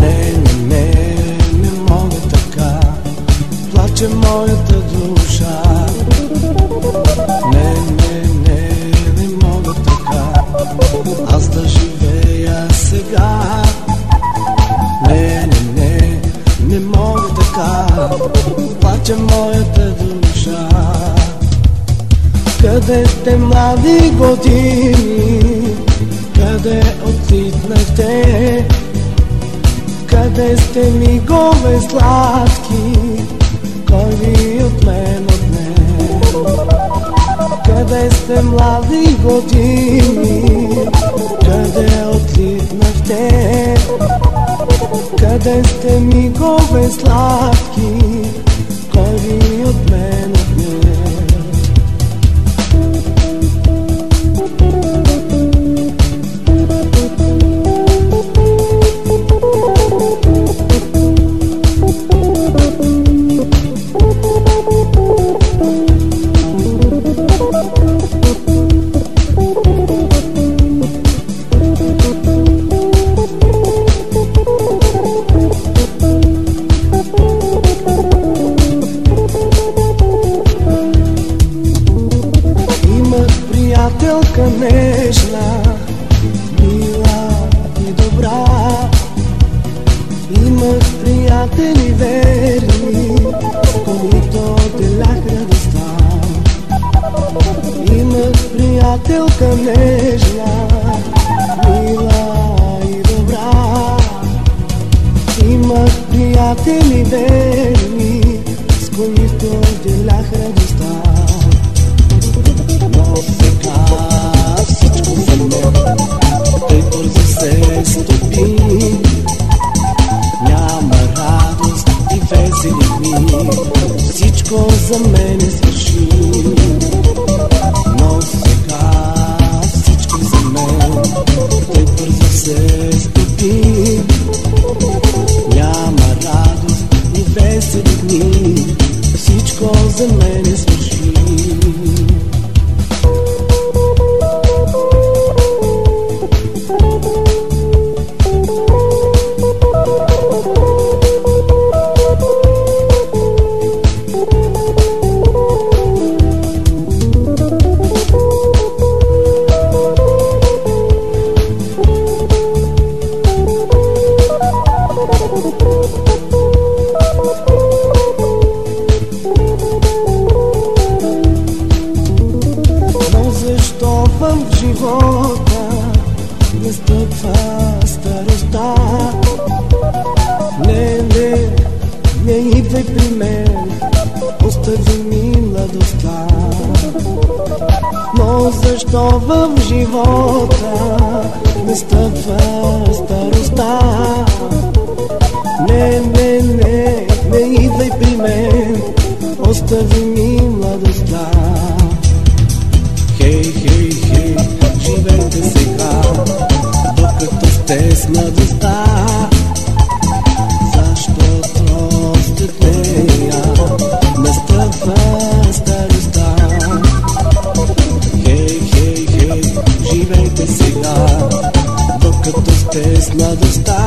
Не, не, не, не мога така, плаче моята душа. Не, не, не, не мога така, аз да живея сега. Не, не, не, не мога така, плаче моята душа. Къде сте млади години? Къде отиднахте? Къде сте ми гове сладки, кой ви от мен отне? Къде сте млади години, къде отиднахте? Къде сте ми гове сладки, кой ви от мен отне? Приятелка нежна, мила и добра. Имах приятели верни, с които делях радостта. Но сега всичко за мен Тъй бързо се стопи Няма радост и весели дни Всичко за мен е свърши остави ми младостта. Но защо в живота настъпва старостта? Не, не, не, не идвай при мен, остави ми младостта. Сега, докато сте с младостта. Защото